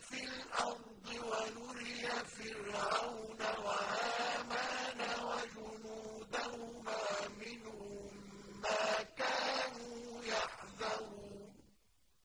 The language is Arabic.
فِي الْأَرْضِ وَنُرِيَ